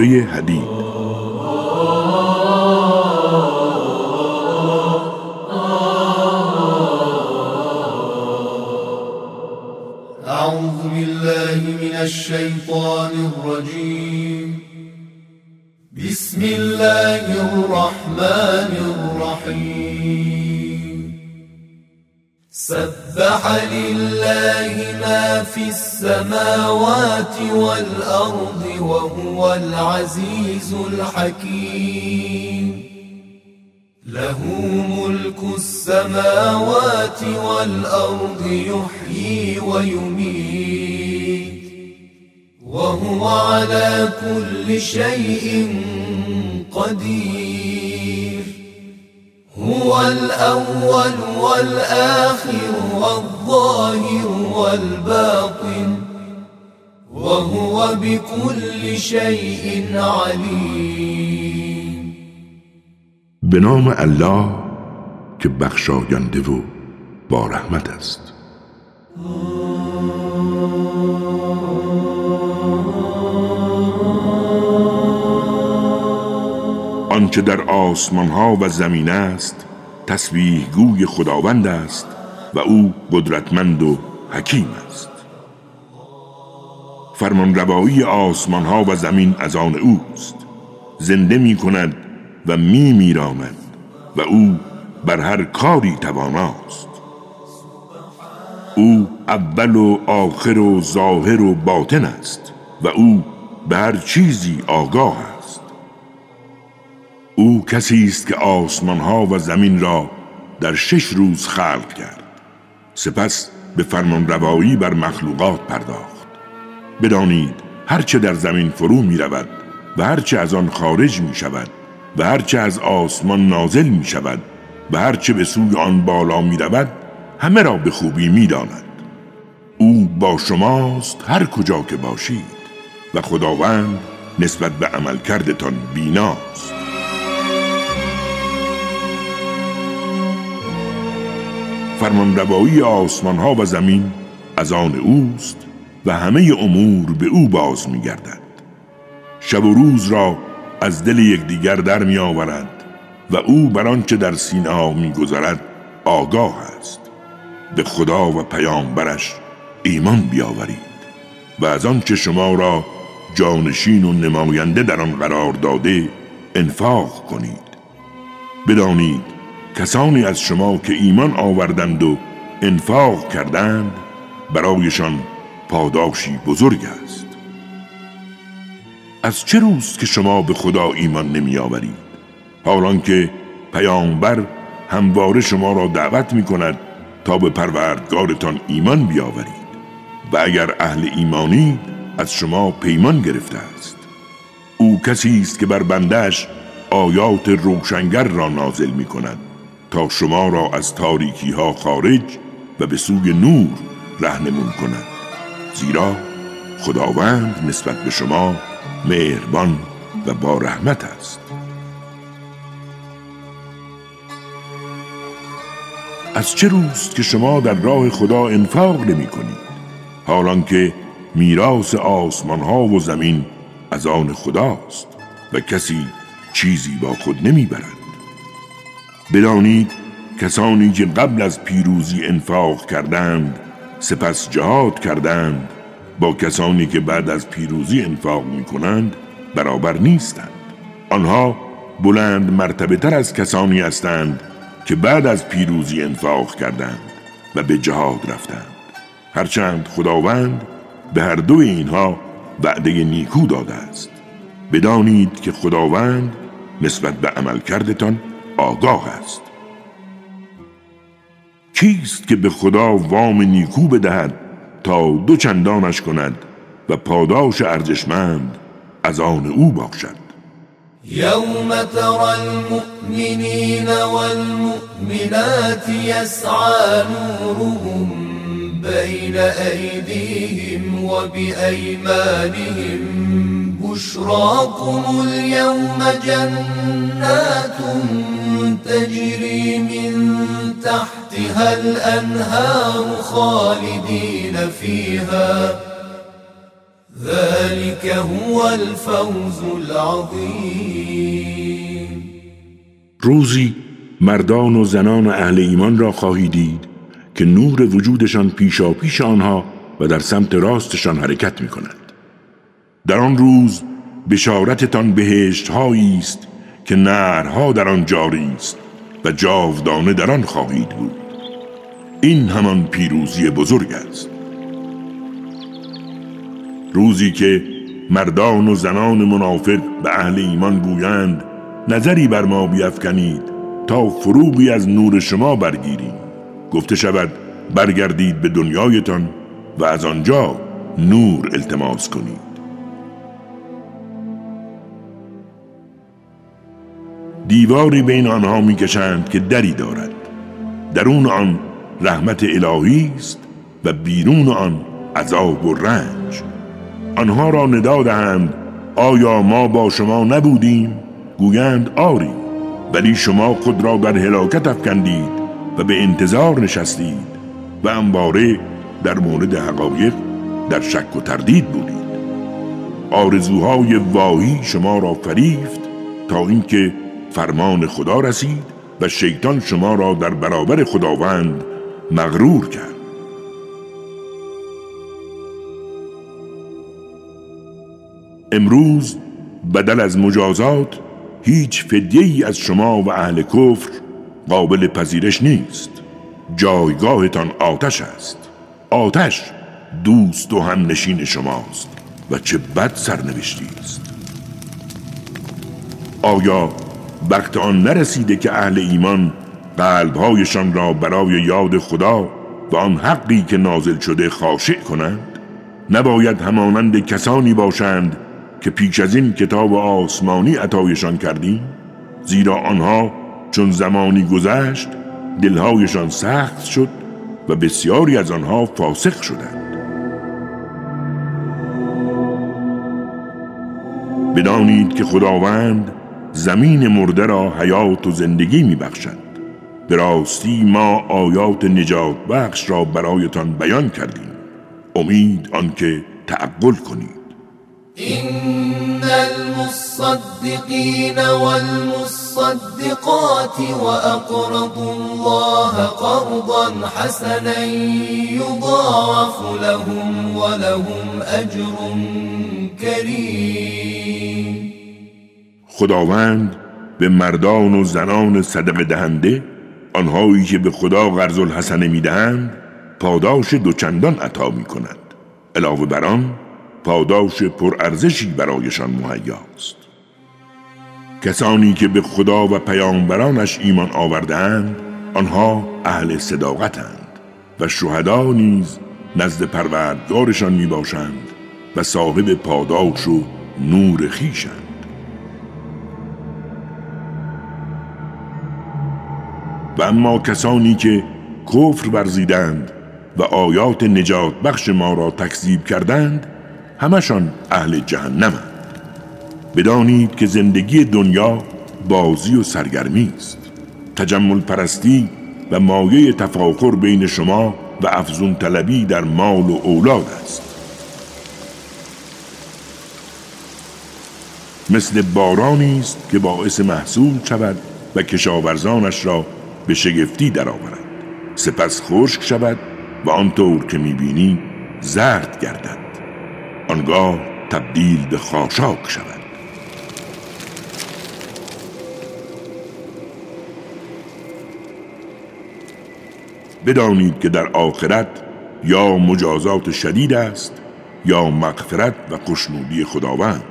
سوره حدید أعوذ بالله من الشيطان الرجيم. بسم الله الرحمن الرحيم. سبح لله ما في السماوات والأرض وهو العزيز الحكيم. له ملك السماوات والأرض يحيي ويميت. وهو على كل شيء قدير. هو الأول والآخر والظاهر والباطن وهو بكل شيء عليم. به الله که بخشاینده و با رحمت است. آنچه در آسمان ها و زمین است تسبیح گوی خداوند است و او قدرتمند و حکیم است. فرمان روایی آسمان ها و زمین از آن اوست. زنده می کند و می و او بر هر کاری تواناست. او اول و آخر و ظاهر و باطن است و او به هر چیزی آگاه است. او کسی است که آسمان ها و زمین را در شش روز خلق کرد. سپس به فرمان روایی بر مخلوقات پرداخت. بدانید هرچه در زمین فرو می رود و هرچه از آن خارج می شود و هرچه از آسمان نازل می شود و هرچه به سوی آن بالا می رود همه را به خوبی می داند. او با شماست هر کجا که باشید و خداوند نسبت به عمل کردتان بیناست. فرمان روایی آسمان ها و زمین از آن اوست و همه امور به او باز می گردد. شب و روز را از دل یکدیگر در می و او بر آنچه در سینه ها می گذرد آگاه است به خدا و پیامبرش ایمان بیاورید و از آنچه شما را جانشین و نماینده در آن قرار داده انفاق کنید بدانید کسانی از شما که ایمان آوردند و انفاق کردند برایشان پاداشی بزرگ است. از چه روز که شما به خدا ایمان نمی آورید حالان که پیامبر همواره شما را دعوت می کند تا به پروردگارتان ایمان بیاورید و اگر اهل ایمانی از شما پیمان گرفته است. او کسی است که بر بندش آیات روشنگر را نازل می کند تا شما را از تاریکی ها خارج و به سوی نور رهنمون کند زیرا خداوند نسبت به شما مهربان و با رحمت است. از چه روست که شما در راه خدا انفاق نمی کنید؟ حالان که میراث آسمان ها و زمین از آن خداست و کسی چیزی با خود نمی برد. بدانید کسانی که قبل از پیروزی انفاق کردند سپس جهاد کردند. با کسانی که بعد از پیروزی انفاق می کنند برابر نیستند. آنها بلند مرتبه تر از کسانی هستند که بعد از پیروزی انفاق کردند و به جهاد رفتند. هرچند خداوند به هر دو اینها وعده نیکو داده است. بدانید که خداوند نسبت به عمل کردتان آگاه است. کیست که به خدا وام نیکو بدهد تا دو چندانش کند و پاداش ارزشمند از آن او باشد يوم ترى المؤمنين والمؤمنات يسعى نورهم بين أيديهم وبأيمانهم بشراكم اليوم جنات تجري من تحتها الأنهار خالدين فيها ذلك هو الفوز العظیم روزی مردان و زنان اهل ایمان را خواهی دید که نور وجودشان پیشا پیش آنها و در سمت راستشان حرکت می کند. در آن روز بشارتتان بهشت است که نرها در آن جاری است و جاودانه در آن خواهید بود. این همان پیروزی بزرگ است. روزی که مردان و زنان منافق به اهل ایمان گویند نظری بر ما بیافکنید تا فروغی از نور شما برگیریم. گفته شود برگردید به دنیایتان و از آنجا نور التماس کنید. دیواری بین آنها می‌کشند که دری دارد. درون آن رحمت الهی است و بیرون آن عذاب و رنج. آنها را ندا دهند آیا ما با شما نبودیم؟ گویند آری ولی شما خود را در هلاکت افکندید و به انتظار نشستید و انباره در مورد حقایق در شک و تردید بودید. آرزوهای واهی شما را فریفت تا اینکه فرمان خدا رسید و شیطان شما را در برابر خداوند مغرور کرد. امروز بدل از مجازات هیچ فدیه ای از شما و اهل کفر قابل پذیرش نیست. جایگاهتان آتش است. آتش دوست و هم نشین شماست و چه بد سرنوشتی است. آیا وقت آن نرسیده که اهل ایمان قلبهایشان را برای یاد خدا و آن حقی که نازل شده خاشع کنند. نباید همانند کسانی باشند که پیش از این کتاب آسمانی عطایشان کردیم زیرا آنها چون زمانی گذشت دلهایشان سخت شد و بسیاری از آنها فاسق شدند. بدانید که خداوند زمین مرده را حیات و زندگی می بخشد ما آیات نجات بخش را برایتان بیان کردیم. امید آنکه تعقل کنید. این المصدقین والمصدقات واقرضوا الله قرضا حسنا يضاعف لهم ولهم اجر کریم خداوند به مردان و زنان صدق دهنده آنهایی که به خدا قرض الحسنه می‌دهند پاداش دوچندان عطا می کند علاوه بر آن پاداش پرارزشی برایشان مهیاست. کسانی که به خدا و پیامبرانش ایمان آوردهاند آنها اهل صداقتند و شهدا نیز نزد پروردگارشان می باشند و صاحب پاداش و نور خیشند و اما کسانی که کفر ورزیدند و آیات نجات بخش ما را تکذیب کردند همشان اهل جهنم بدانید که زندگی دنیا بازی و سرگرمی است. تجمل پرستی و مایه تفاخر بین شما و افزون طلبی در مال و اولاد است. مثل بارانی است که باعث محصول شود و کشاورزانش را به شگفتی درآورد سپس خشک شود و آنطور که می‌بینی زرد گردد. آنگاه تبدیل به خاشاک شود. بدانید که در آخرت یا مجازات شدید است یا مغفرت و خوشنودی خداوند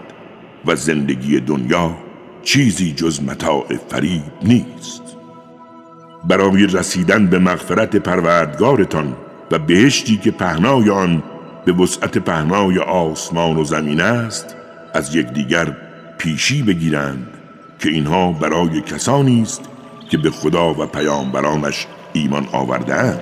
و زندگی دنیا چیزی جز متاع فریب نیست. برای رسیدن به مغفرت پروردگارتان و بهشتی که پهنای آن به وسعت پهنای آسمان و زمین است از یکدیگر پیشی بگیرند که اینها برای کسانی است که به خدا و پیامبرانش ایمان آوردهاند.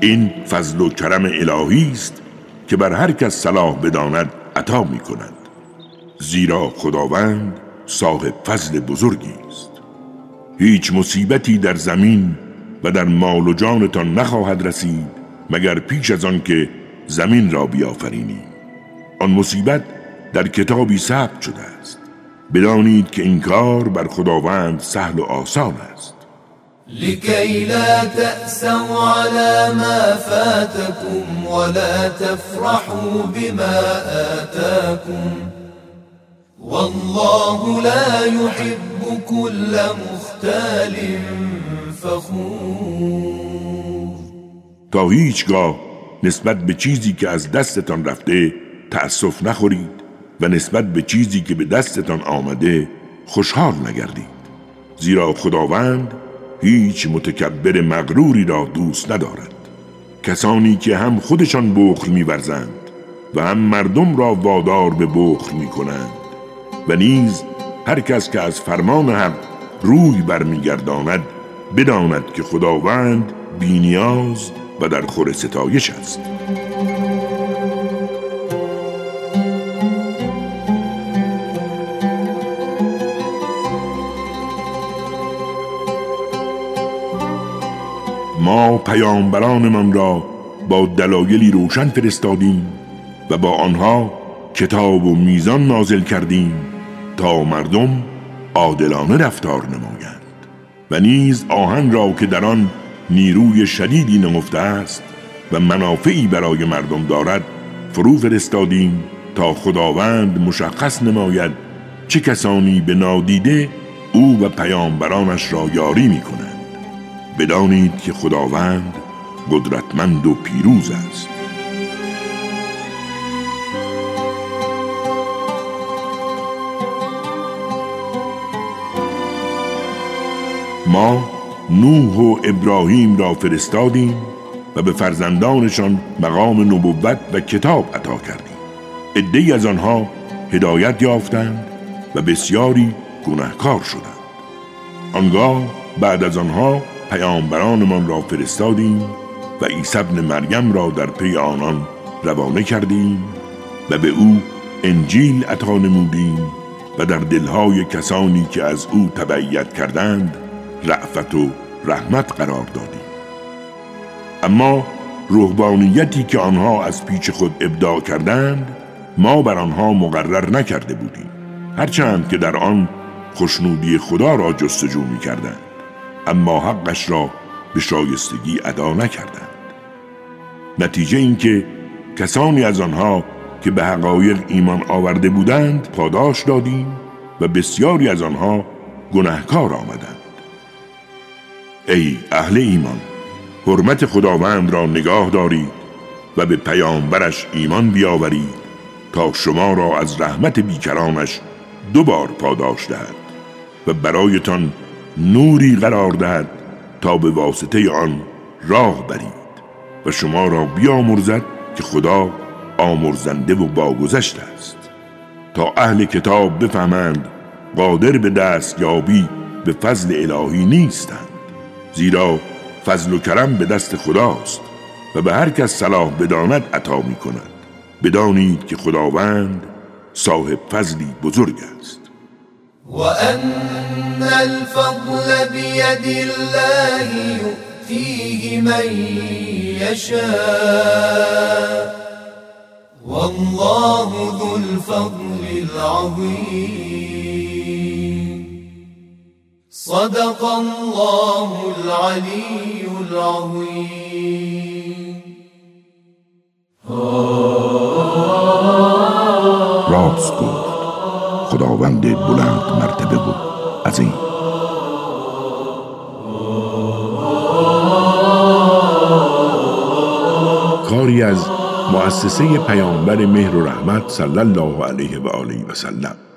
این فضل و کرم الهی است که بر هر کس صلاح بداند عطا می کند زیرا خداوند صاحب فضل بزرگی است. هیچ مصیبتی در زمین و در مال و جانتان نخواهد رسید مگر پیش از آن که زمین را بیافرینی. آن مصیبت در کتابی ثبت شده است. بدانید که این کار بر خداوند سهل و آسان است. لكي لا تأسوا على ما فاتكم ولا تفرحوا بما آتاكم. والله لا يحب كل مختال فخور. تا هیچگاه نسبت به چیزی که از دستتان رفته تأسف نخورید و نسبت به چیزی که به دستتان آمده خوشحال نگردید. زیرا خداوند هیچ متکبر مغروری را دوست ندارد. کسانی که هم خودشان بخل میورزند و هم مردم را وادار به بخل می‌کنند. و نیز هر کس که از فرمان حق روی برمیگرداند بداند که خداوند بینیاز و در خور ستایش است. ما پیامبرانمان را با دلایلی روشن فرستادیم و با آنها کتاب و میزان نازل کردیم تا مردم عادلانه رفتار نمایند و نیز آهن را که در آن نیروی شدیدی نمفته است و منافعی برای مردم دارد فرو فرستادیم تا خداوند مشخص نماید چه کسانی به نادیده او و پیامبرانش را یاری می کنند بدانید که خداوند قدرتمند و پیروز است. ما نوح و ابراهیم را فرستادیم و به فرزندانشان مقام نبوت و کتاب عطا کردیم. عدهای از آنها هدایت یافتند و بسیاری گناهکار شدند. آنگاه بعد از آنها پیامبرانمان را فرستادیم و عیسی ابن مریم را در پی آنان روانه کردیم و به او انجیل عطا نمودیم و در دلهای کسانی که از او تبعیت کردند رعفت و رحمت قرار دادیم. اما روحانیتی که آنها از پیچ خود ابداع کردند ما بر آنها مقرر نکرده بودیم. هرچند که در آن خوشنودی خدا را جستجو می کردند اما حقش را به شایستگی ادا نکردند. نتیجه اینکه کسانی از آنها که به حقایق ایمان آورده بودند پاداش دادیم و بسیاری از آنها گناهکار آمدند. ای اهل ایمان حرمت خداوند را نگاه دارید و به پیامبرش ایمان بیاورید تا شما را از رحمت بیکرانش دوبار پاداش دهد و برایتان نوری قرار دهد تا به واسطه آن راه برید و شما را بیامرزد که خدا آمرزنده و باگذشت است. تا اهل کتاب بفهمند قادر به دست یابی به فضل الهی نیستند زیرا فضل و کرم به دست خداست و به هر کس صلاح بداند عطا می کند بدانید که خداوند صاحب فضلی بزرگ است. وأن الفضل بيد الله يؤتيه من يشاء. والله ذو الفضل العظيم. صدق الله العلي العظيم. گفت خداوند بلند مرتبه بود از این. کاری از مؤسسه پیامبر مهر و رحمت صلی الله علیه و آله و سلم.